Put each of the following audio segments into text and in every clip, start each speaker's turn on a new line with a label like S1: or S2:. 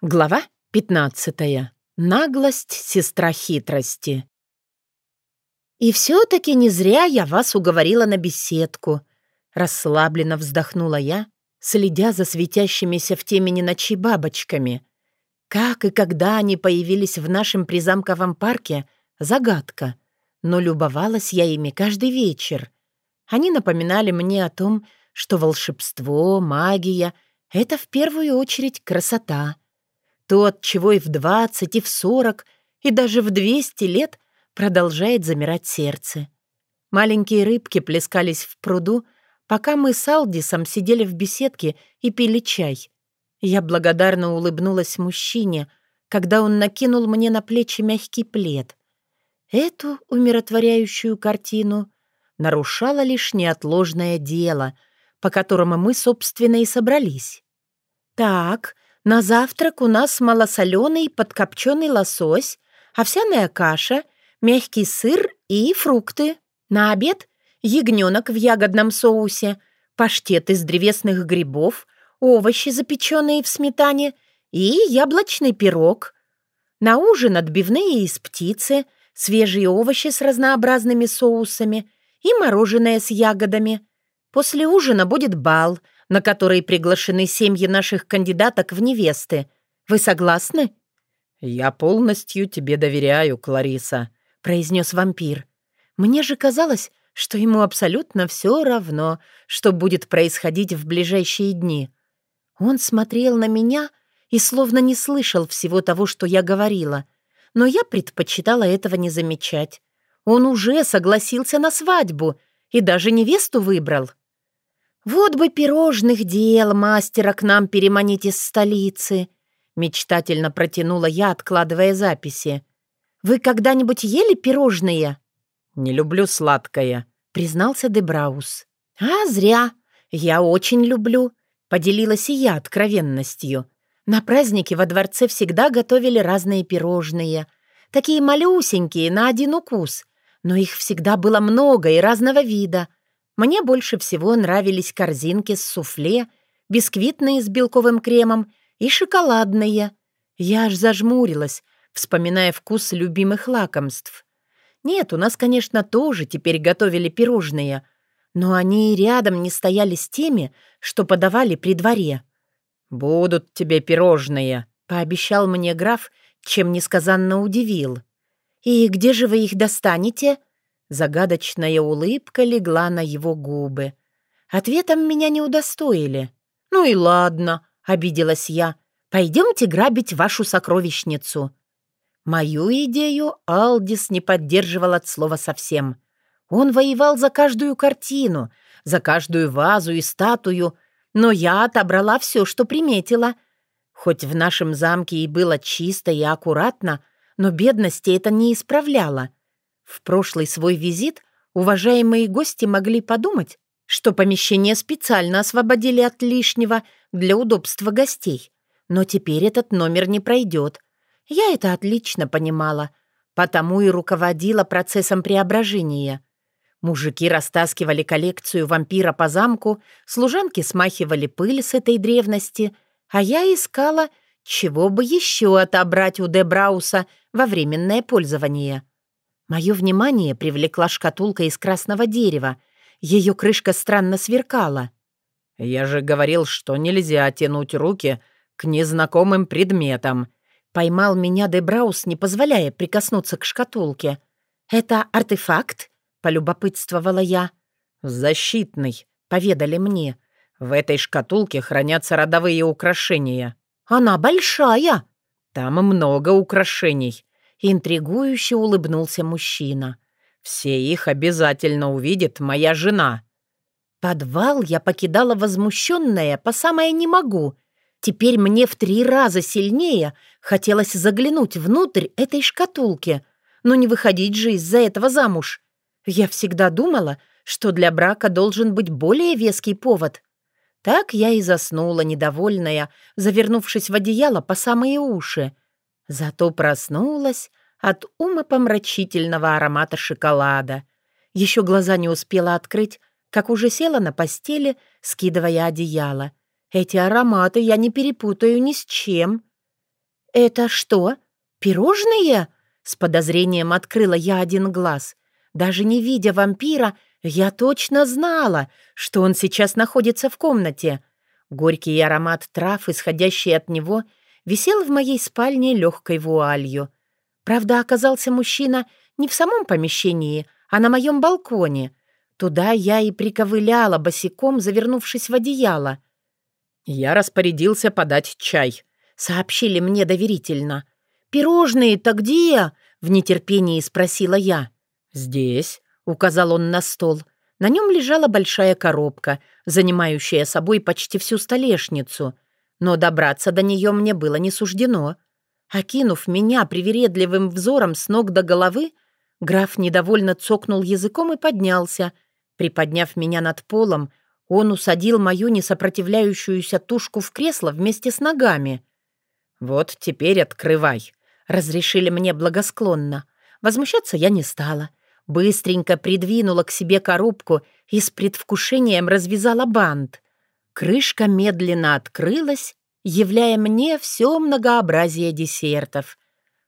S1: Глава 15. Наглость сестра хитрости. «И все-таки не зря я вас уговорила на беседку», — расслабленно вздохнула я, следя за светящимися в темени ночи бабочками. Как и когда они появились в нашем призамковом парке — загадка, но любовалась я ими каждый вечер. Они напоминали мне о том, что волшебство, магия — это в первую очередь красота — то, от чего и в 20, и в 40, и даже в 200 лет продолжает замирать сердце. Маленькие рыбки плескались в пруду, пока мы с Алдисом сидели в беседке и пили чай. Я благодарно улыбнулась мужчине, когда он накинул мне на плечи мягкий плед. Эту умиротворяющую картину нарушало лишь неотложное дело, по которому мы, собственно, и собрались. «Так, на завтрак у нас малосоленый подкопченый лосось, овсяная каша, мягкий сыр и фрукты. На обед — ягненок в ягодном соусе, паштет из древесных грибов, овощи, запеченные в сметане, и яблочный пирог. На ужин отбивные из птицы, свежие овощи с разнообразными соусами и мороженое с ягодами. После ужина будет бал — на который приглашены семьи наших кандидаток в невесты. Вы согласны?»
S2: «Я полностью тебе доверяю, Клариса», — произнес вампир.
S1: «Мне же казалось, что ему абсолютно все равно, что будет происходить в ближайшие дни. Он смотрел на меня и словно не слышал всего того, что я говорила, но я предпочитала этого не замечать. Он уже согласился на свадьбу и даже невесту выбрал. «Вот бы пирожных дел мастера к нам переманить из столицы», мечтательно протянула я, откладывая записи. «Вы когда-нибудь ели пирожные?»
S2: «Не люблю сладкое», —
S1: признался Дебраус. «А зря. Я очень люблю», — поделилась и я откровенностью. На празднике во дворце всегда готовили разные пирожные. Такие малюсенькие, на один укус. Но их всегда было много и разного вида — мне больше всего нравились корзинки с суфле, бисквитные с белковым кремом и шоколадные. Я аж зажмурилась, вспоминая вкус любимых лакомств. Нет, у нас, конечно, тоже теперь готовили пирожные, но они и рядом не стояли с теми, что подавали при дворе.
S2: «Будут тебе пирожные», —
S1: пообещал мне граф, чем несказанно удивил. «И где же вы их достанете?» Загадочная улыбка легла на его губы. Ответом меня не удостоили. «Ну и ладно», — обиделась я. «Пойдемте грабить вашу сокровищницу». Мою идею Алдис не поддерживал от слова совсем. Он воевал за каждую картину, за каждую вазу и статую, но я отобрала все, что приметила. Хоть в нашем замке и было чисто и аккуратно, но бедности это не исправляло. В прошлый свой визит уважаемые гости могли подумать, что помещение специально освободили от лишнего для удобства гостей. Но теперь этот номер не пройдет. Я это отлично понимала, потому и руководила процессом преображения. Мужики растаскивали коллекцию вампира по замку, служанки смахивали пыль с этой древности, а я искала, чего бы еще отобрать у Дебрауса во временное пользование. Мое внимание привлекла шкатулка из красного дерева. Ее крышка странно сверкала.
S2: «Я же говорил, что нельзя тянуть руки к незнакомым предметам»,
S1: Поймал меня Дебраус, не позволяя прикоснуться к шкатулке. «Это артефакт?» — полюбопытствовала я.
S2: «Защитный», —
S1: поведали мне.
S2: «В этой шкатулке хранятся родовые украшения».
S1: «Она большая».
S2: «Там много украшений.
S1: Интригующе улыбнулся мужчина.
S2: «Все их обязательно увидит моя жена».
S1: Подвал я покидала возмущенная по самое не могу. Теперь мне в три раза сильнее хотелось заглянуть внутрь этой шкатулки, но не выходить же из-за этого замуж. Я всегда думала, что для брака должен быть более веский повод. Так я и заснула, недовольная, завернувшись в одеяло по самые уши. Зато проснулась от умопомрачительного аромата шоколада. Еще глаза не успела открыть, как уже села на постели, скидывая одеяло. Эти ароматы я не перепутаю ни с чем. «Это что, пирожные?» С подозрением открыла я один глаз. Даже не видя вампира, я точно знала, что он сейчас находится в комнате. Горький аромат трав, исходящий от него, висел в моей спальне легкой вуалью. Правда, оказался мужчина не в самом помещении, а на моем балконе. Туда я и приковыляла босиком, завернувшись в одеяло.
S2: «Я распорядился подать чай», —
S1: сообщили мне доверительно. «Пирожные-то где?» — в нетерпении спросила я.
S2: «Здесь», — указал он на стол.
S1: На нем лежала большая коробка, занимающая собой почти всю столешницу. Но добраться до нее мне было не суждено. Окинув меня привередливым взором с ног до головы, граф недовольно цокнул языком и поднялся. Приподняв меня над полом, он усадил мою несопротивляющуюся тушку в кресло вместе с ногами.
S2: «Вот теперь открывай», —
S1: разрешили мне благосклонно. Возмущаться я не стала. Быстренько придвинула к себе коробку и с предвкушением развязала бант. Крышка медленно открылась, являя мне все многообразие десертов.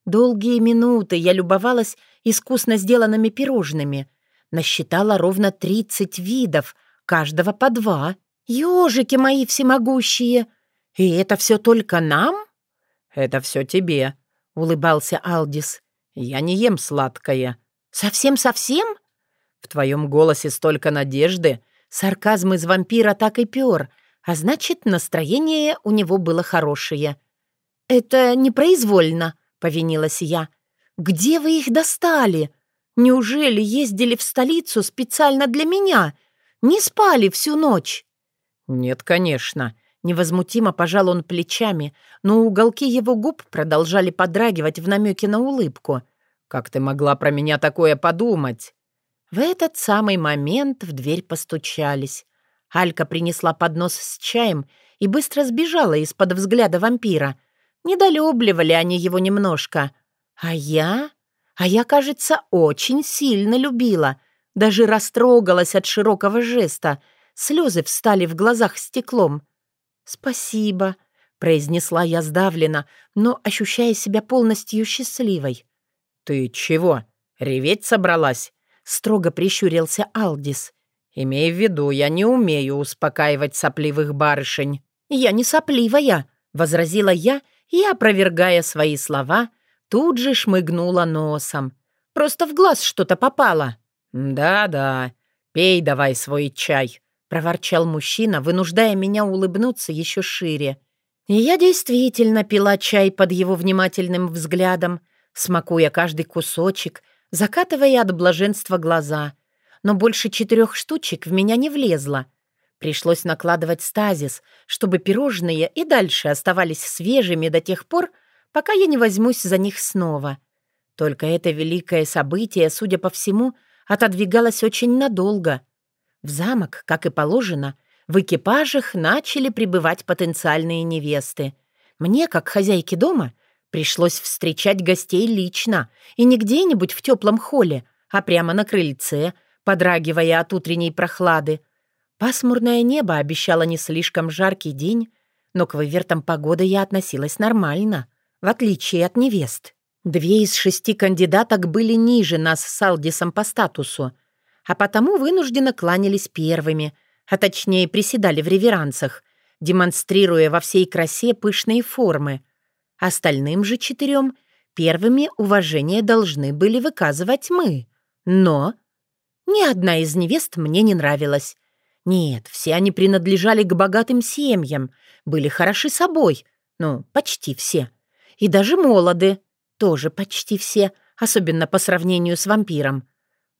S1: Долгие минуты я любовалась искусно сделанными пирожными. Насчитала ровно тридцать видов, каждого по два. Ёжики мои всемогущие! И это все только нам?
S2: «Это все тебе», — улыбался Алдис. «Я не ем сладкое».
S1: «Совсем-совсем?»
S2: «В твоем голосе столько надежды».
S1: Сарказм из вампира так и пёр, а значит, настроение у него было хорошее. «Это непроизвольно», — повинилась я. «Где вы их достали? Неужели ездили в столицу специально для меня? Не спали всю ночь?»
S2: «Нет, конечно»,
S1: Невозмутимо пожал он плечами, но уголки его губ продолжали подрагивать в намеке на улыбку.
S2: «Как ты могла про меня такое подумать?»
S1: В этот самый момент в дверь постучались. Алька принесла поднос с чаем и быстро сбежала из-под взгляда вампира. Недолюбливали они его немножко. А я? А я, кажется, очень сильно любила. Даже растрогалась от широкого жеста. Слезы встали в глазах стеклом. «Спасибо», — произнесла я сдавленно, но ощущая себя полностью счастливой.
S2: «Ты чего, реветь собралась?»
S1: — строго прищурился Алдис.
S2: «Имей в виду, я не умею успокаивать сопливых барышень».
S1: «Я не сопливая», — возразила я и, опровергая свои слова, тут же шмыгнула носом. «Просто в глаз что-то попало».
S2: «Да-да, пей давай свой чай»,
S1: проворчал мужчина, вынуждая меня улыбнуться еще шире. И я действительно пила чай под его внимательным взглядом, смакуя каждый кусочек, закатывая от блаженства глаза. Но больше четырех штучек в меня не влезло. Пришлось накладывать стазис, чтобы пирожные и дальше оставались свежими до тех пор, пока я не возьмусь за них снова. Только это великое событие, судя по всему, отодвигалось очень надолго — в замок, как и положено, в экипажах начали прибывать потенциальные невесты. Мне, как хозяйке дома, пришлось встречать гостей лично, и не где-нибудь в теплом холле, а прямо на крыльце, подрагивая от утренней прохлады. Пасмурное небо обещало не слишком жаркий день, но к вывертам погоды я относилась нормально, в отличие от невест. Две из шести кандидаток были ниже нас с Алдисом по статусу, а потому вынужденно кланялись первыми, а точнее приседали в реверансах, демонстрируя во всей красе пышные формы. Остальным же четырем первыми уважение должны были выказывать мы. Но ни одна из невест мне не нравилась. Нет, все они принадлежали к богатым семьям, были хороши собой, ну, почти все. И даже молоды, тоже почти все, особенно по сравнению с вампиром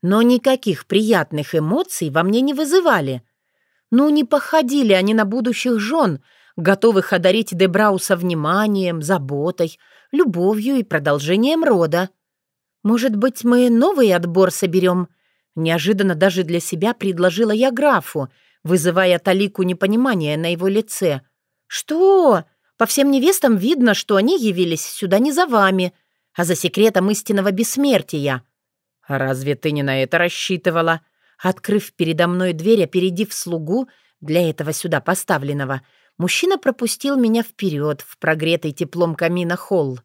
S1: но никаких приятных эмоций во мне не вызывали. Ну, не походили они на будущих жен, готовых одарить Дебрауса вниманием, заботой, любовью и продолжением рода. Может быть, мы новый отбор соберем? Неожиданно даже для себя предложила я графу, вызывая талику непонимания на его лице. «Что? По всем невестам видно, что они явились сюда не за вами, а за секретом истинного бессмертия».
S2: «Разве ты не на это рассчитывала?»
S1: Открыв передо мной дверь, опередив слугу, для этого сюда поставленного, Мужчина пропустил меня вперед в прогретый теплом камина холл.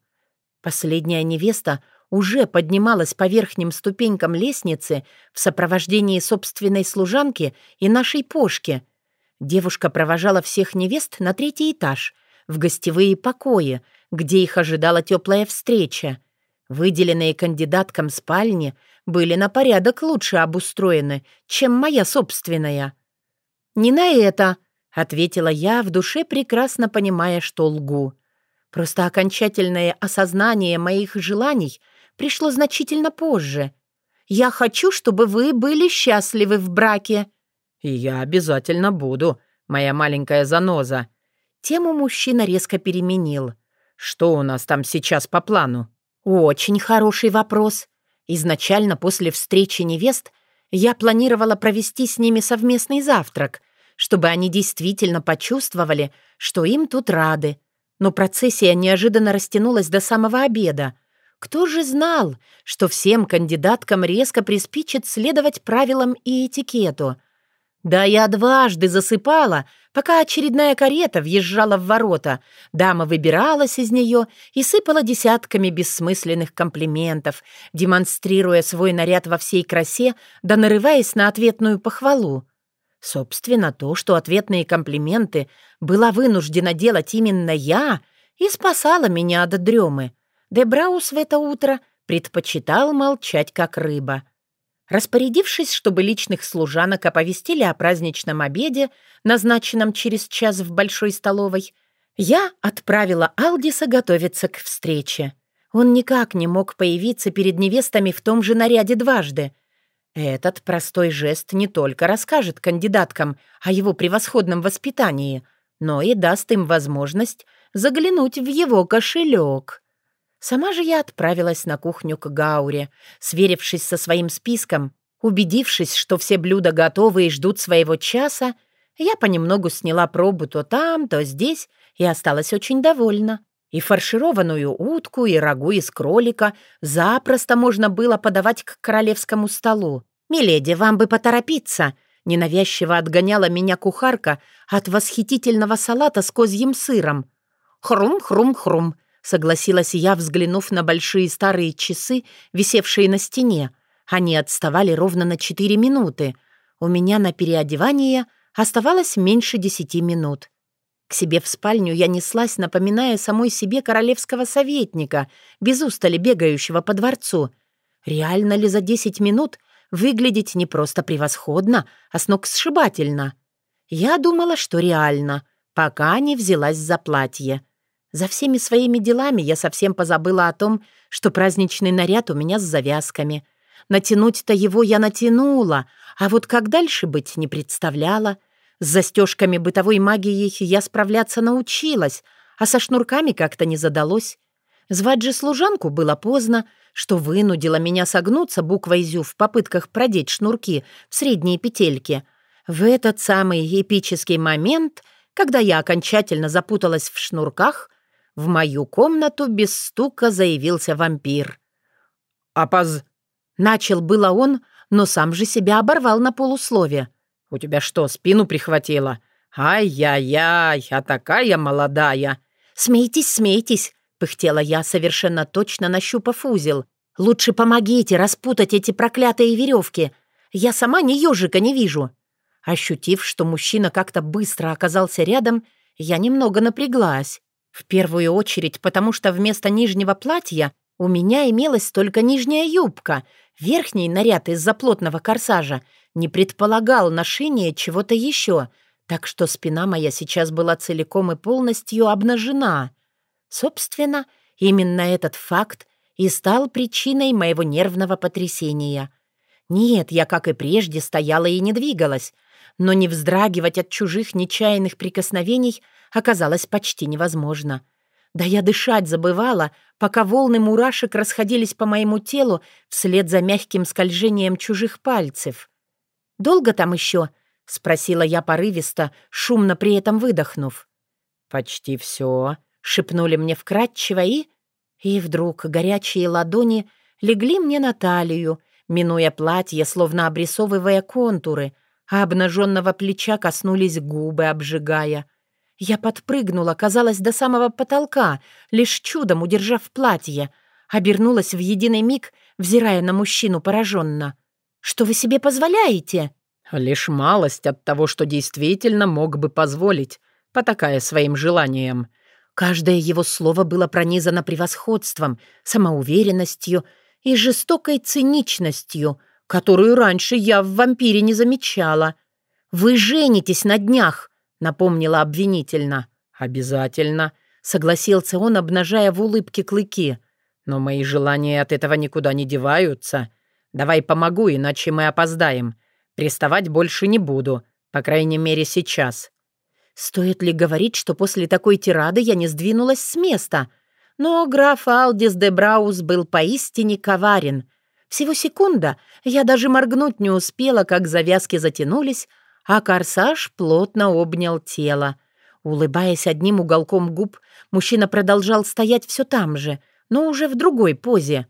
S1: Последняя невеста уже поднималась по верхним ступенькам лестницы в сопровождении собственной служанки и нашей пошки. Девушка провожала всех невест на третий этаж, в гостевые покои, где их ожидала теплая встреча. Выделенные кандидаткам спальни были на порядок лучше обустроены, чем моя собственная. «Не на это», — ответила я, в душе прекрасно понимая, что лгу. Просто окончательное осознание моих желаний пришло значительно позже. Я хочу, чтобы вы были счастливы в браке.
S2: И я обязательно буду, моя маленькая заноза.
S1: Тему мужчина резко переменил.
S2: Что у нас там сейчас по плану?
S1: Очень хороший вопрос. Изначально после встречи невест я планировала провести с ними совместный завтрак, чтобы они действительно почувствовали, что им тут рады. Но процессия неожиданно растянулась до самого обеда. Кто же знал, что всем кандидаткам резко приспичит следовать правилам и этикету? Да я дважды засыпала, пока очередная карета въезжала в ворота. Дама выбиралась из нее и сыпала десятками бессмысленных комплиментов, демонстрируя свой наряд во всей красе, да нарываясь на ответную похвалу. Собственно, то, что ответные комплименты была вынуждена делать именно я, и спасала меня от дремы. Дебраус в это утро предпочитал молчать, как рыба. Распорядившись, чтобы личных служанок оповестили о праздничном обеде, назначенном через час в большой столовой, я отправила Алдиса готовиться к встрече. Он никак не мог появиться перед невестами в том же наряде дважды — этот простой жест не только расскажет кандидаткам о его превосходном воспитании, но и даст им возможность заглянуть в его кошелек. Сама же я отправилась на кухню к Гауре, сверившись со своим списком, убедившись, что все блюда готовы и ждут своего часа, я понемногу сняла пробу то там, то здесь и осталась очень довольна. И фаршированную утку, и рагу из кролика запросто можно было подавать к королевскому столу. «Миледи, вам бы поторопиться!» Ненавязчиво отгоняла меня кухарка от восхитительного салата с козьим сыром. «Хрум-хрум-хрум», — согласилась я, взглянув на большие старые часы, висевшие на стене. Они отставали ровно на четыре минуты. У меня на переодевание оставалось меньше десяти минут. К себе в спальню я неслась, напоминая самой себе королевского советника, без устали бегающего по дворцу. Реально ли за десять минут выглядеть не просто превосходно, а сногсшибательно? Я думала, что реально, пока не взялась за платье. За всеми своими делами я совсем позабыла о том, что праздничный наряд у меня с завязками. Натянуть-то его я натянула, а вот как дальше быть не представляла — с застежками бытовой магией я справляться научилась, а со шнурками как-то не задалось. Звать же служанку было поздно, что вынудило меня согнуться буквой «зю» в попытках продеть шнурки в средние петельки. В этот самый эпический момент, когда я окончательно запуталась в шнурках, в мою комнату без стука заявился вампир.
S2: «Апоз...»
S1: Начал было он, но сам же себя оборвал на полуслове.
S2: «У тебя что, спину прихватило? Ай-яй-яй, а такая молодая!»
S1: «Смейтесь, смейтесь!» — пыхтела я, совершенно точно нащупав узел. «Лучше помогите распутать эти проклятые веревки. Я сама ни ежика не вижу». Ощутив, что мужчина как-то быстро оказался рядом, я немного напряглась. В первую очередь, потому что вместо нижнего платья у меня имелась только нижняя юбка, верхний наряд из-за плотного корсажа не предполагал ношения чего-то еще, так что спина моя сейчас была целиком и полностью обнажена. Собственно, именно этот факт и стал причиной моего нервного потрясения. Нет, я, как и прежде, стояла и не двигалась, но не вздрагивать от чужих нечаянных прикосновений оказалось почти невозможно. Да я дышать забывала, пока волны мурашек расходились по моему телу вслед за мягким скольжением чужих пальцев. «Долго там еще?» — спросила я порывисто, шумно при этом выдохнув.
S2: «Почти все», —
S1: шепнули мне вкратчиво и... И вдруг горячие ладони легли мне на талию, минуя платье, словно обрисовывая контуры, а обнаженного плеча коснулись губы, обжигая. Я подпрыгнула, казалось, до самого потолка, лишь чудом удержав платье. Обернулась в единый миг, взирая на мужчину пораженно. «Что вы себе позволяете?»
S2: «Лишь малость от того, что действительно мог бы позволить, потакая своим желаниям».
S1: Каждое его слово было пронизано превосходством, самоуверенностью и жестокой циничностью, которую раньше я в вампире не замечала. «Вы женитесь на днях», — напомнила обвинительно.
S2: «Обязательно», —
S1: согласился он, обнажая в улыбке клыки.
S2: «Но мои желания от этого никуда не деваются. Давай помогу, иначе мы опоздаем. Приставать больше не буду, по крайней мере, сейчас».
S1: Стоит ли говорить, что после такой тирады я не сдвинулась с места? Но граф Алдис де Браус был поистине коварен. Всего секунда, я даже моргнуть не успела, как завязки затянулись, а корсаж плотно обнял тело. Улыбаясь одним уголком губ, мужчина продолжал стоять все там же, но уже в другой позе.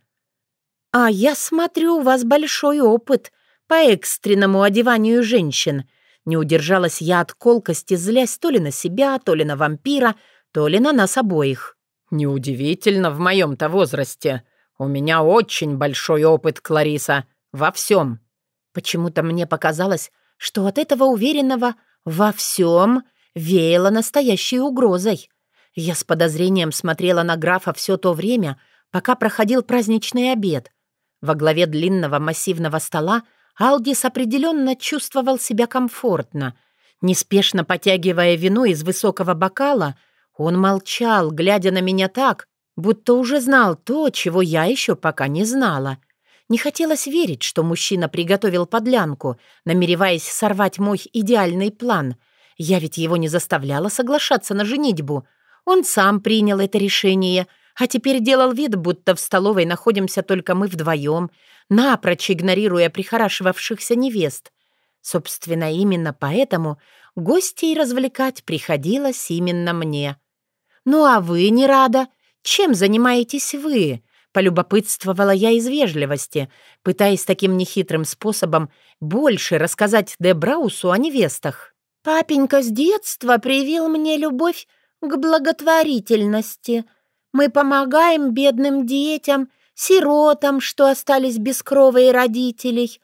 S1: «А я смотрю, у вас большой опыт по экстренному одеванию женщин», не удержалась я от колкости, злясь то ли на себя, то ли на вампира, то ли на нас обоих.
S2: «Неудивительно в моем-то возрасте. У меня очень большой опыт, Клариса. Во всем».
S1: Почему-то мне показалось, что от этого уверенного «во всем» веяло настоящей угрозой. Я с подозрением смотрела на графа все то время, пока проходил праздничный обед. Во главе длинного массивного стола Алдис определенно чувствовал себя комфортно. Неспешно потягивая вино из высокого бокала, он молчал, глядя на меня так, будто уже знал то, чего я еще пока не знала. Не хотелось верить, что мужчина приготовил подлянку, намереваясь сорвать мой идеальный план. Я ведь его не заставляла соглашаться на женитьбу. Он сам принял это решение — а теперь делал вид, будто в столовой находимся только мы вдвоем, напрочь игнорируя прихорашивавшихся невест. Собственно, именно поэтому гостей развлекать приходилось именно мне. «Ну а вы не рада? Чем занимаетесь вы?» Полюбопытствовала я из вежливости, пытаясь таким нехитрым способом больше рассказать Де Браусу о невестах. «Папенька с детства привил мне любовь к благотворительности», мы помогаем бедным детям, сиротам, что остались без крова и родителей.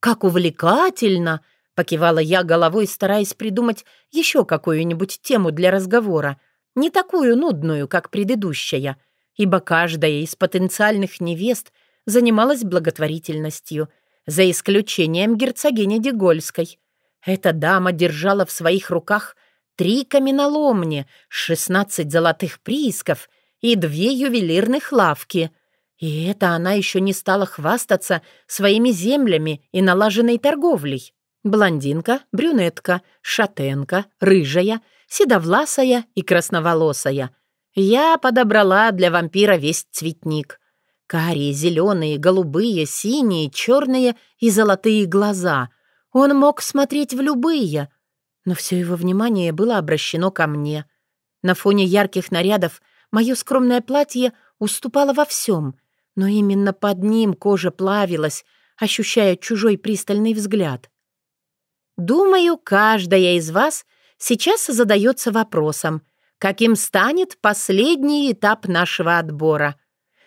S1: Как увлекательно!» — покивала я головой, стараясь придумать еще какую-нибудь тему для разговора, не такую нудную, как предыдущая, ибо каждая из потенциальных невест занималась благотворительностью, за исключением герцогини Дегольской. Эта дама держала в своих руках три каменоломни, шестнадцать золотых приисков — и две ювелирных лавки. И это она еще не стала хвастаться своими землями и налаженной торговлей. Блондинка, брюнетка, шатенка, рыжая, седовласая и красноволосая. Я подобрала для вампира весь цветник. Карие, зеленые, голубые, синие, черные и золотые глаза. Он мог смотреть в любые, но все его внимание было обращено ко мне. На фоне ярких нарядов — Мое скромное платье уступало во всем, но именно под ним кожа плавилась, ощущая чужой пристальный взгляд. Думаю, каждая из вас сейчас задается вопросом, каким станет последний этап нашего отбора.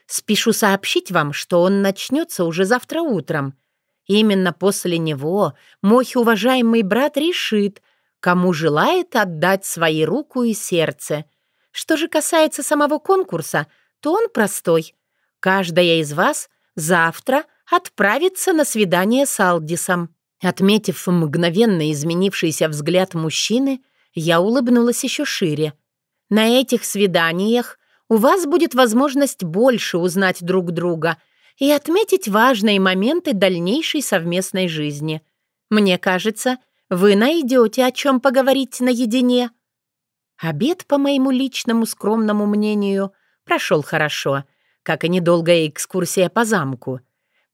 S1: Спешу сообщить вам, что он начнется уже завтра утром. Именно после него мой уважаемый брат решит, кому желает отдать свои руку и сердце — что же касается самого конкурса, то он простой. Каждая из вас завтра отправится на свидание с Алдисом. Отметив мгновенно изменившийся взгляд мужчины, я улыбнулась еще шире. На этих свиданиях у вас будет возможность больше узнать друг друга и отметить важные моменты дальнейшей совместной жизни. Мне кажется, вы найдете о чем поговорить наедине. Обед, по моему личному скромному мнению, прошел хорошо, как и недолгая экскурсия по замку.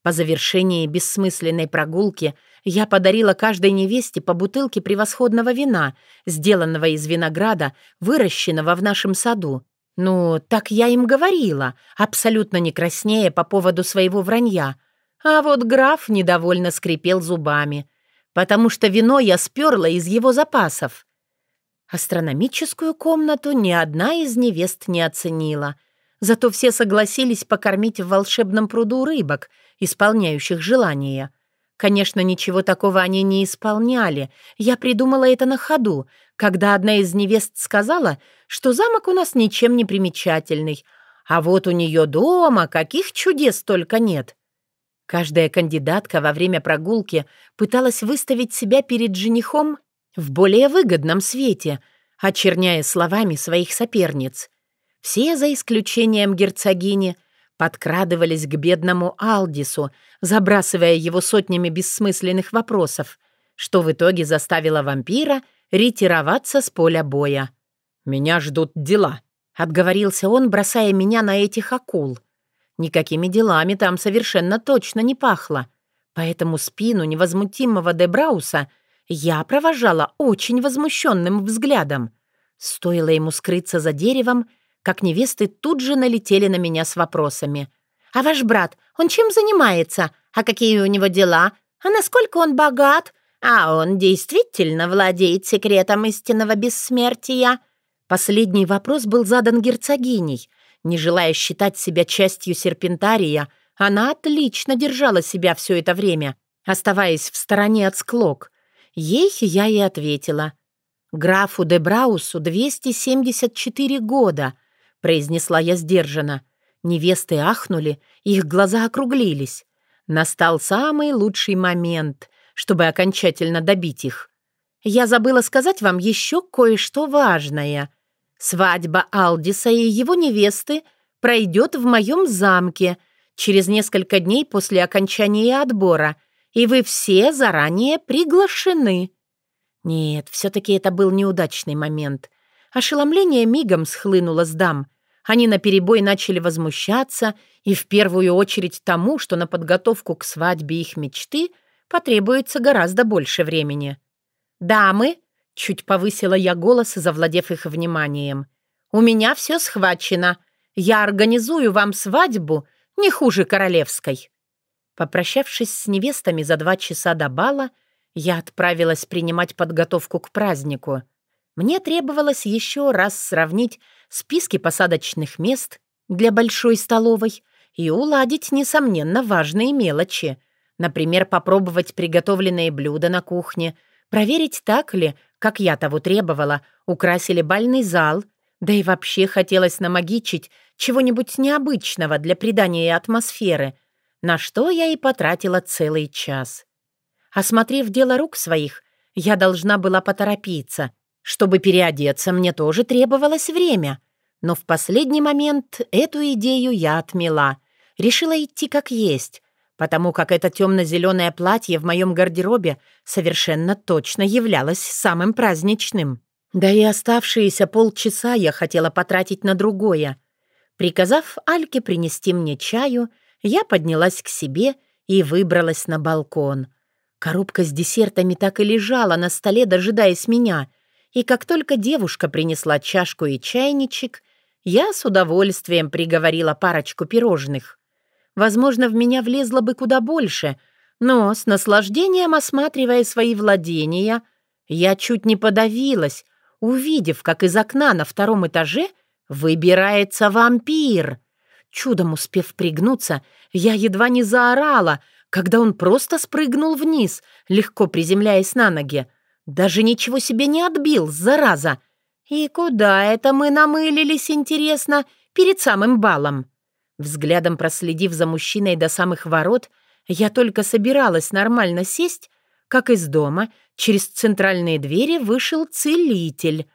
S1: По завершении бессмысленной прогулки я подарила каждой невесте по бутылке превосходного вина, сделанного из винограда, выращенного в нашем саду. Ну, так я им говорила, абсолютно не краснея по поводу своего вранья. А вот граф недовольно скрипел зубами, потому что вино я сперла из его запасов. Астрономическую комнату ни одна из невест не оценила. Зато все согласились покормить в волшебном пруду рыбок, исполняющих желания. Конечно, ничего такого они не исполняли. Я придумала это на ходу, когда одна из невест сказала, что замок у нас ничем не примечательный, а вот у нее дома каких чудес только нет. Каждая кандидатка во время прогулки пыталась выставить себя перед женихом в более выгодном свете, очерняя словами своих соперниц. Все, за исключением герцогини, подкрадывались к бедному Алдису, забрасывая его сотнями бессмысленных вопросов, что в итоге заставило вампира ретироваться с поля боя.
S2: «Меня ждут дела», — отговорился он, бросая меня на этих акул.
S1: Никакими делами там совершенно точно не пахло, поэтому спину невозмутимого Дебрауса я провожала очень возмущенным взглядом. Стоило ему скрыться за деревом, как невесты тут же налетели на меня с вопросами. «А ваш брат, он чем занимается? А какие у него дела? А насколько он богат? А он действительно владеет секретом истинного бессмертия?» Последний вопрос был задан герцогиней. Не желая считать себя частью серпентария, она отлично держала себя все это время, оставаясь в стороне от склок. Ей я и ответила. «Графу де Браусу 274 года», произнесла я сдержанно. Невесты ахнули, их глаза округлились. Настал самый лучший момент, чтобы окончательно добить их. Я забыла сказать вам еще кое-что важное. Свадьба Алдиса и его невесты пройдет в моем замке через несколько дней после окончания отбора, и вы все заранее приглашены. Нет, все-таки это был неудачный момент. Ошеломление мигом схлынуло с дам. Они наперебой начали возмущаться, и в первую очередь тому, что на подготовку к свадьбе их мечты потребуется гораздо больше времени. «Дамы!» — чуть повысила я голос, завладев их вниманием. «У меня все схвачено. Я организую вам свадьбу не хуже королевской». Попрощавшись с невестами за два часа до бала, я отправилась принимать подготовку к празднику. Мне требовалось еще раз сравнить списки посадочных мест для большой столовой и уладить, несомненно, важные мелочи. Например, попробовать приготовленные блюда на кухне, проверить, так ли, как я того требовала, украсили бальный зал, да и вообще хотелось намагичить чего-нибудь необычного для придания атмосферы, на что я и потратила целый час. Осмотрев дело рук своих, я должна была поторопиться — чтобы переодеться, мне тоже требовалось время. Но в последний момент эту идею я отмела. Решила идти как есть, потому как это темно-зеленое платье в моем гардеробе совершенно точно являлось самым праздничным. Да и оставшиеся полчаса я хотела потратить на другое. Приказав Альке принести мне чаю, я поднялась к себе и выбралась на балкон. Коробка с десертами так и лежала на столе, дожидаясь меня — и как только девушка принесла чашку и чайничек, я с удовольствием приговорила парочку пирожных. Возможно, в меня влезло бы куда больше, но с наслаждением осматривая свои владения, я чуть не подавилась, увидев, как из окна на втором этаже выбирается вампир. Чудом успев пригнуться, я едва не заорала, когда он просто спрыгнул вниз, легко приземляясь на ноги. Даже ничего себе не отбил, зараза! И куда это мы намылились, интересно, перед самым балом? Взглядом проследив за мужчиной до самых ворот, я только собиралась нормально сесть, как из дома через центральные двери вышел целитель.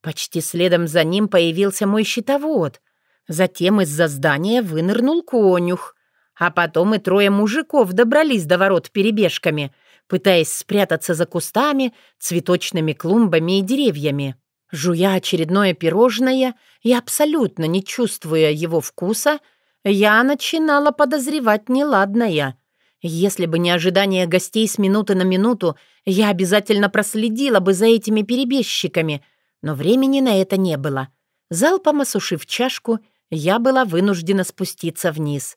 S1: Почти следом за ним появился мой щитовод. Затем из-за здания вынырнул конюх. А потом и трое мужиков добрались до ворот перебежками — пытаясь спрятаться за кустами, цветочными клумбами и деревьями. Жуя очередное пирожное и абсолютно не чувствуя его вкуса, я начинала подозревать неладное. Если бы не ожидание гостей с минуты на минуту, я обязательно проследила бы за этими перебежчиками, но времени на это не было. Залпом осушив чашку, я была вынуждена спуститься вниз.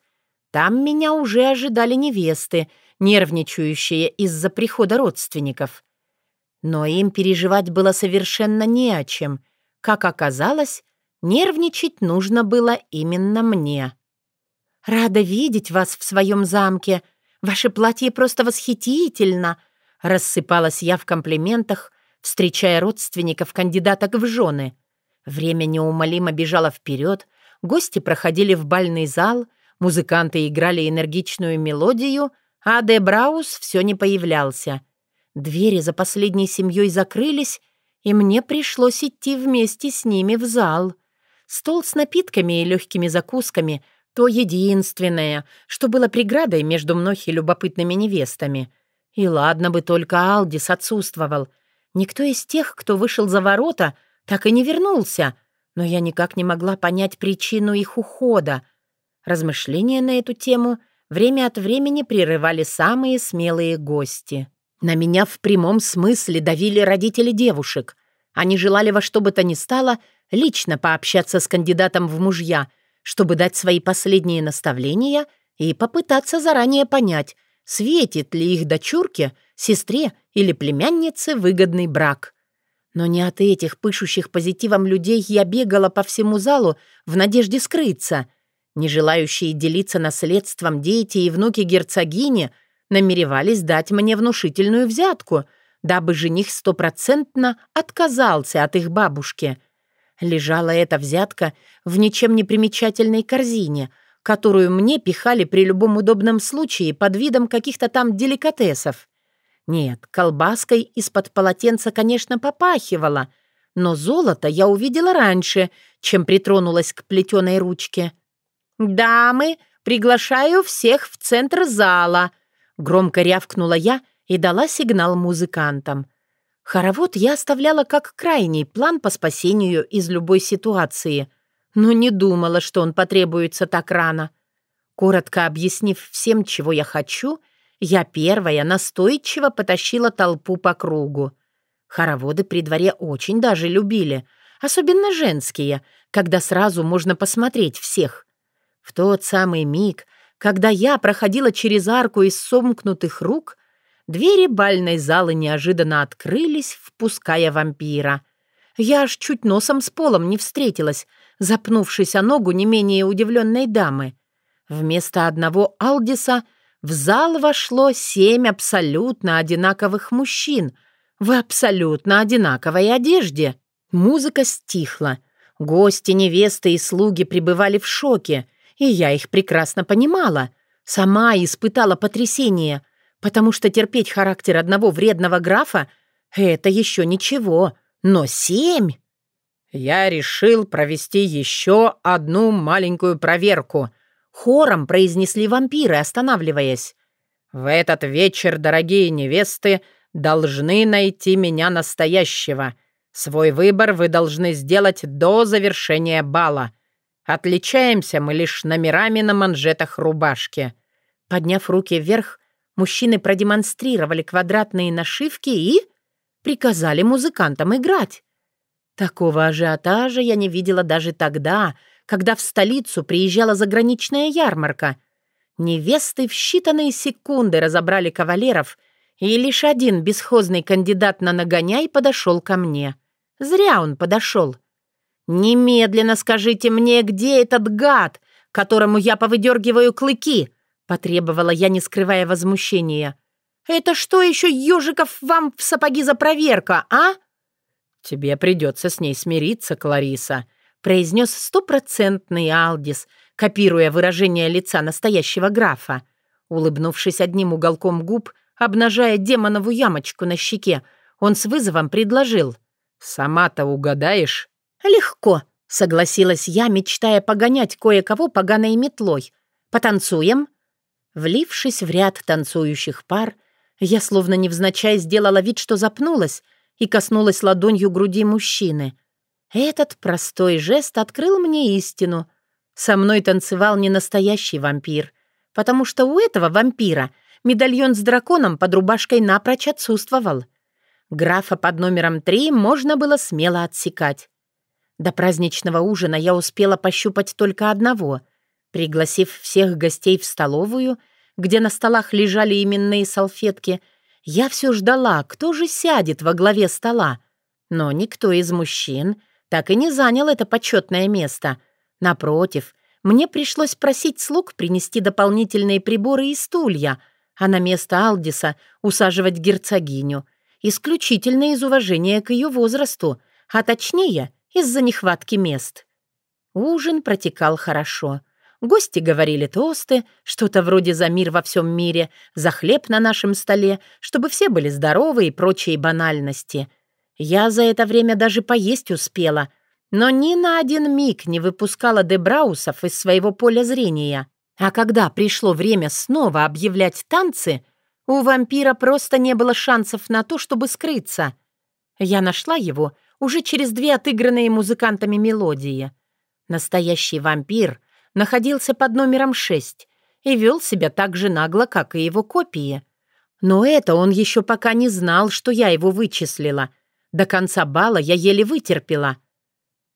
S1: Там меня уже ожидали невесты — нервничающие из-за прихода родственников. Но им переживать было совершенно не о чем. Как оказалось, нервничать нужно было именно мне. «Рада видеть вас в своем замке. Ваше платье просто восхитительно!» Рассыпалась я в комплиментах, встречая родственников кандидаток в жены. Время неумолимо бежало вперед, гости проходили в бальный зал, музыканты играли энергичную мелодию, а Де Браус все не появлялся. Двери за последней семьей закрылись, и мне пришлось идти вместе с ними в зал. Стол с напитками и легкими закусками — то единственное, что было преградой между мной и любопытными невестами. И ладно бы только Алдис отсутствовал. Никто из тех, кто вышел за ворота, так и не вернулся, но я никак не могла понять причину их ухода. Размышления на эту тему время от времени прерывали самые смелые гости. На меня в прямом смысле давили родители девушек. Они желали во что бы то ни стало лично пообщаться с кандидатом в мужья, чтобы дать свои последние наставления и попытаться заранее понять, светит ли их дочурке, сестре или племяннице выгодный брак. Но не от этих пышущих позитивом людей я бегала по всему залу в надежде скрыться. Не желающие делиться наследством дети и внуки герцогини — намеревались дать мне внушительную взятку, дабы жених стопроцентно отказался от их бабушки. Лежала эта взятка в ничем не примечательной корзине, которую мне пихали при любом удобном случае под видом каких-то там деликатесов. Нет, колбаской из-под полотенца, конечно, попахивала, но золото я увидела раньше, чем притронулась к плетеной ручке. «Дамы, приглашаю всех в центр зала», Громко рявкнула я и дала сигнал музыкантам. Хоровод я оставляла как крайний план по спасению из любой ситуации, но не думала, что он потребуется так рано. Коротко объяснив всем, чего я хочу, я первая настойчиво потащила толпу по кругу. Хороводы при дворе очень даже любили, особенно женские, когда сразу можно посмотреть всех. Тот самый миг, когда я проходила через арку из сомкнутых рук, двери бальной залы неожиданно открылись, впуская вампира. Я аж чуть носом с полом не встретилась, запнувшись о ногу не менее удивленной дамы. Вместо одного Алдиса в зал вошло семь абсолютно одинаковых мужчин в абсолютно одинаковой одежде. Музыка стихла. Гости, невесты и слуги пребывали в шоке — и я их прекрасно понимала. Сама испытала потрясение, потому что терпеть характер одного вредного графа — это еще ничего, но семь...
S2: «Я решил провести еще одну маленькую проверку», —
S1: хором произнесли вампиры, останавливаясь.
S2: «В этот вечер, дорогие невесты, должны найти меня настоящего. Свой выбор вы должны сделать до завершения бала. Отличаемся мы лишь номерами на манжетах рубашки».
S1: Подняв руки вверх, мужчины продемонстрировали квадратные нашивки и приказали музыкантам играть. Такого ажиотажа я не видела даже тогда, когда в столицу приезжала заграничная ярмарка. Невесты в считанные секунды разобрали кавалеров, и лишь один бесхозный кандидат на нагоняй подошел ко мне. Зря он подошел. «Немедленно скажите мне, где этот гад, которому я повыдергиваю клыки?» — потребовала я, не скрывая возмущения. «Это что еще, ежиков, вам в сапоги за проверка, а?»
S2: «Тебе придется с ней смириться, Клариса», —
S1: произнес стопроцентный Алдис, копируя выражение лица настоящего графа. Улыбнувшись одним уголком губ, обнажая демонову ямочку на щеке, он с вызовом предложил.
S2: «Сама-то угадаешь?»
S1: «Легко», — согласилась я, мечтая погонять кое-кого поганой метлой. «Потанцуем?» Влившись в ряд танцующих пар, я словно невзначай сделала вид, что запнулась и коснулась ладонью груди мужчины. Этот простой жест открыл мне истину. Со мной танцевал не настоящий вампир, потому что у этого вампира медальон с драконом под рубашкой напрочь отсутствовал. Графа под номером три можно было смело отсекать. До праздничного ужина я успела пощупать только одного. Пригласив всех гостей в столовую, где на столах лежали именные салфетки, Я все ждала, кто же сядет во главе стола. Но никто из мужчин так и не занял это почетное место. Напротив, мне пришлось просить слуг принести дополнительные приборы и стулья, а на место Алдиса усаживать герцогиню, исключительно из уважения к ее возрасту, а точнее, из-за нехватки мест. Ужин протекал хорошо. Гости говорили тосты, что-то вроде «за мир во всем мире», «за хлеб на нашем столе», чтобы все были здоровы и прочие банальности. Я за это время даже поесть успела — но ни на один миг не выпускала Дебраусов из своего поля зрения. А когда пришло время снова объявлять танцы, у вампира просто не было шансов на то, чтобы скрыться. Я нашла его уже через две отыгранные музыкантами мелодии. Настоящий вампир находился под номером шесть и вел себя так же нагло, как и его копии. Но это он еще пока не знал, что я его вычислила. До конца бала я еле вытерпела —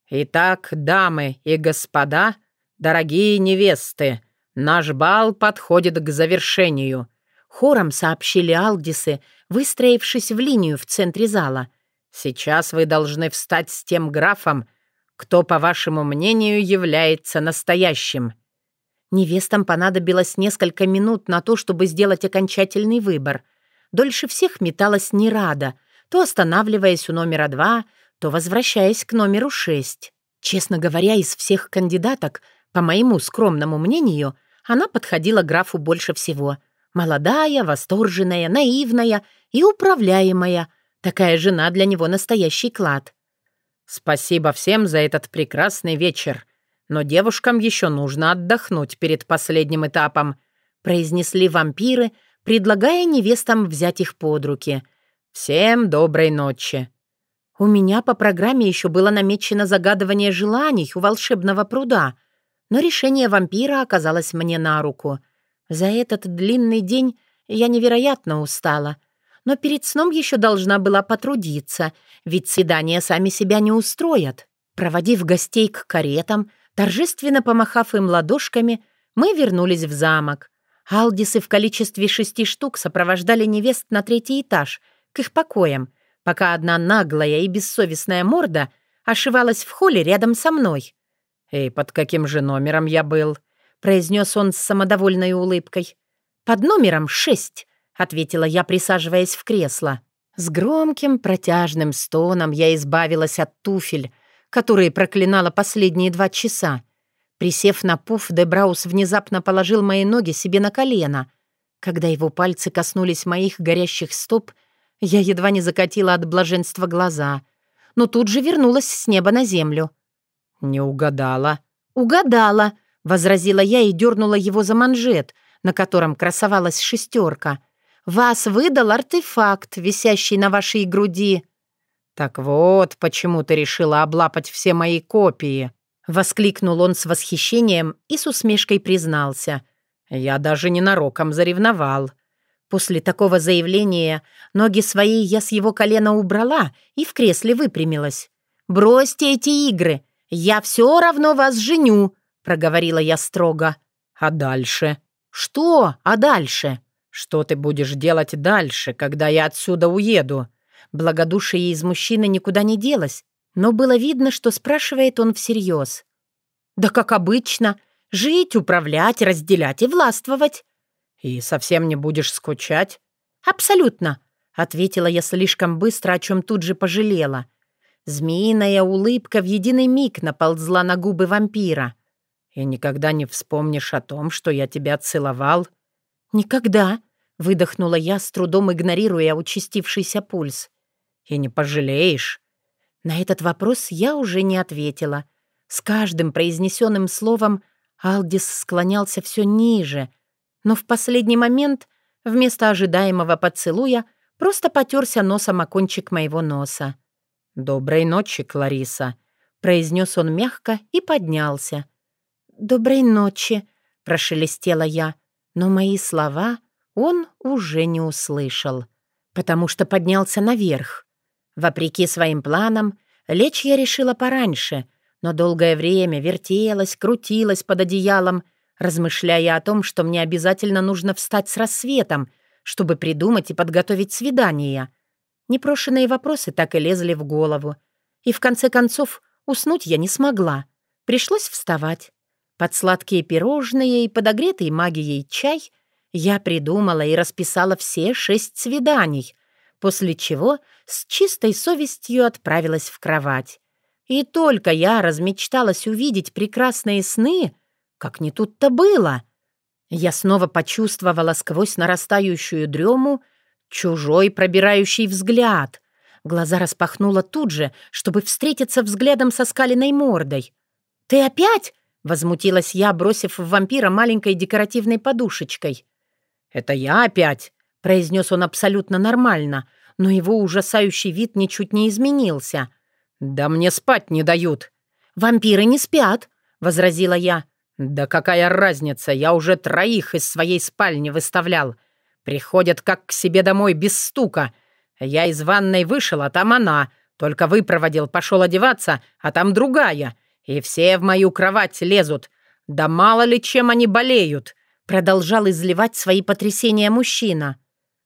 S1: «Итак, дамы и господа, дорогие невесты, наш бал подходит к завершению», — хором сообщили Алдисы, выстроившись в линию в центре зала. «Сейчас вы должны встать с тем графом, кто, по вашему мнению, является настоящим». Невестам понадобилось несколько минут на то, чтобы сделать окончательный выбор. Дольше всех металась Нерада, то останавливаясь у номера два, то возвращаясь к номеру шесть. Честно говоря, из всех кандидаток, по моему скромному мнению, она подходила графу больше всего. Молодая, восторженная, наивная и управляемая. Такая жена для него настоящий клад. «Спасибо всем за этот прекрасный вечер. Но девушкам еще нужно отдохнуть перед последним этапом», произнесли вампиры, предлагая невестам взять их под руки. «Всем доброй ночи!» У меня по программе еще было намечено загадывание желаний у волшебного пруда, но решение вампира оказалось мне на руку. За этот длинный день я невероятно устала, но перед сном еще должна была потрудиться, ведь свидания сами себя не устроят. Проводив гостей к каретам, торжественно помахав им ладошками, мы вернулись в замок. Алдисы в количестве шести штук сопровождали невест на третий этаж, к их покоям — пока одна наглая и бессовестная морда ошивалась в холле рядом со мной. «И под каким же номером я был?» — произнес он с самодовольной улыбкой. «Под номером шесть», — ответила я, присаживаясь в кресло. С громким протяжным стоном я избавилась от туфель, которые проклинала последние два часа. Присев на пуф, Дебраус внезапно положил мои ноги себе на колено. Когда его пальцы коснулись моих горящих стоп — я едва не закатила от блаженства глаза, но тут же вернулась с неба на землю. «Не угадала». «Угадала», — возразила я и дернула его за манжет, на котором красовалась шестерка. «Вас выдал артефакт, висящий на вашей груди».
S2: «Так вот, почему ты решила облапать все мои копии», — воскликнул он с восхищением и с усмешкой признался. «Я даже ненароком заревновал».
S1: После такого заявления ноги свои я с его колена убрала и в кресле выпрямилась. «Бросьте эти игры! Я все равно вас женю!» — проговорила я строго.
S2: «А дальше?»
S1: «Что? А дальше?»
S2: «Что ты будешь делать дальше, когда я отсюда уеду?»
S1: Благодушие из мужчины никуда не делось, но было видно, что спрашивает он всерьез. «Да как обычно. Жить, управлять, разделять и властвовать.
S2: «И совсем не будешь скучать?»
S1: «Абсолютно», — ответила я слишком быстро, о чем тут же пожалела. Змеиная улыбка в единый миг наползла на губы вампира.
S2: «И никогда не вспомнишь о том, что я тебя целовал?»
S1: «Никогда», — выдохнула я, с трудом игнорируя участившийся пульс.
S2: «И не пожалеешь?»
S1: На этот вопрос я уже не ответила. С каждым произнесенным словом Алдис склонялся все ниже — но в последний момент вместо ожидаемого поцелуя просто потерся носом о кончик моего носа.
S2: «Доброй ночи, Клариса», — произнес он мягко и поднялся.
S1: «Доброй ночи», — прошелестела я, но мои слова он уже не услышал, потому что поднялся наверх. Вопреки своим планам, лечь я решила пораньше, но долгое время вертелась, крутилась под одеялом — размышляя о том, что мне обязательно нужно встать с рассветом, чтобы придумать и подготовить свидание. Непрошенные вопросы так и лезли в голову. И в конце концов уснуть я не смогла. Пришлось вставать. Под сладкие пирожные и подогретый магией чай я придумала и расписала все шесть свиданий, после чего с чистой совестью отправилась в кровать. И только я размечталась увидеть прекрасные сны, как не тут-то было. Я снова почувствовала сквозь нарастающую дрему чужой пробирающий взгляд. Глаза распахнула тут же, чтобы встретиться взглядом со скаленной мордой. «Ты опять?» — возмутилась я, бросив в вампира маленькой декоративной подушечкой.
S2: «Это я опять?» — произнес он абсолютно нормально, но его ужасающий вид ничуть не изменился. «Да мне спать не дают».
S1: «Вампиры не спят», — возразила я.
S2: «Да какая разница, я уже троих из своей спальни выставлял. Приходят как к себе домой без стука. Я из ванной вышел, а там она. Только выпроводил, пошел одеваться, а там другая. И все в мою кровать лезут. Да мало ли чем они болеют».
S1: Продолжал изливать свои потрясения мужчина.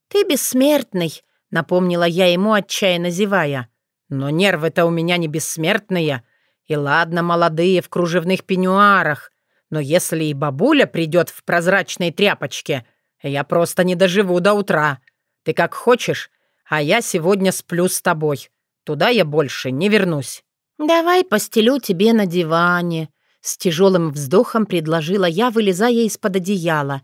S1: «Ты бессмертный», — напомнила я ему, отчаянно зевая.
S2: «Но нервы-то у меня не бессмертные. И ладно, молодые в кружевных пеньюарах. Но если и бабуля придет в прозрачной тряпочке, я просто не доживу до утра. Ты как хочешь, а я сегодня сплю с тобой. Туда я больше не вернусь».
S1: «Давай постелю тебе на диване», — с тяжелым вздохом предложила я, вылезая из-под одеяла.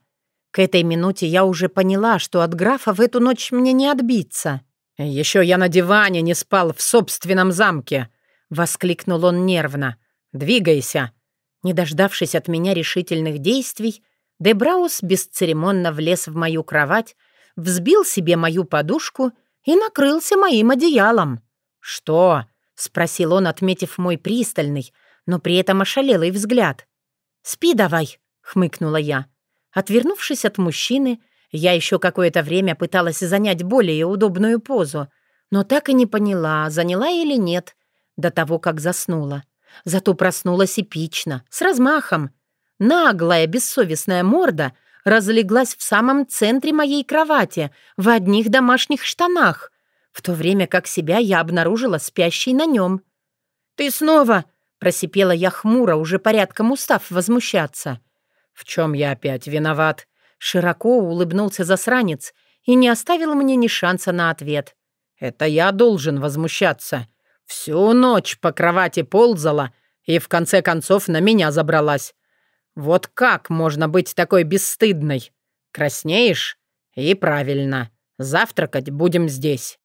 S1: К этой минуте я уже поняла, что от графа в эту ночь мне не отбиться.
S2: «Еще я на диване не спал в собственном замке», — воскликнул он нервно. «Двигайся».
S1: Не дождавшись от меня решительных действий, Дебраус бесцеремонно влез в мою кровать, взбил себе мою подушку и накрылся моим одеялом.
S2: «Что?»
S1: — спросил он, отметив мой пристальный, но при этом ошалелый взгляд. «Спи давай», — хмыкнула я. Отвернувшись от мужчины, я еще какое-то время пыталась занять более удобную позу, но так и не поняла, заняла или нет, до того, как заснула. Зато проснулась эпично, с размахом. Наглая, бессовестная морда разлеглась в самом центре моей кровати, в одних домашних штанах, в то время как себя я обнаружила спящей на нем. «Ты снова!» — просипела я хмуро, уже порядком устав возмущаться.
S2: «В чем я опять виноват?»
S1: Широко улыбнулся засранец и не оставил мне ни шанса на ответ.
S2: «Это я должен возмущаться. Всю ночь по кровати ползала и в конце концов на меня забралась. Вот как можно быть такой бесстыдной? Краснеешь? И правильно. Завтракать будем здесь».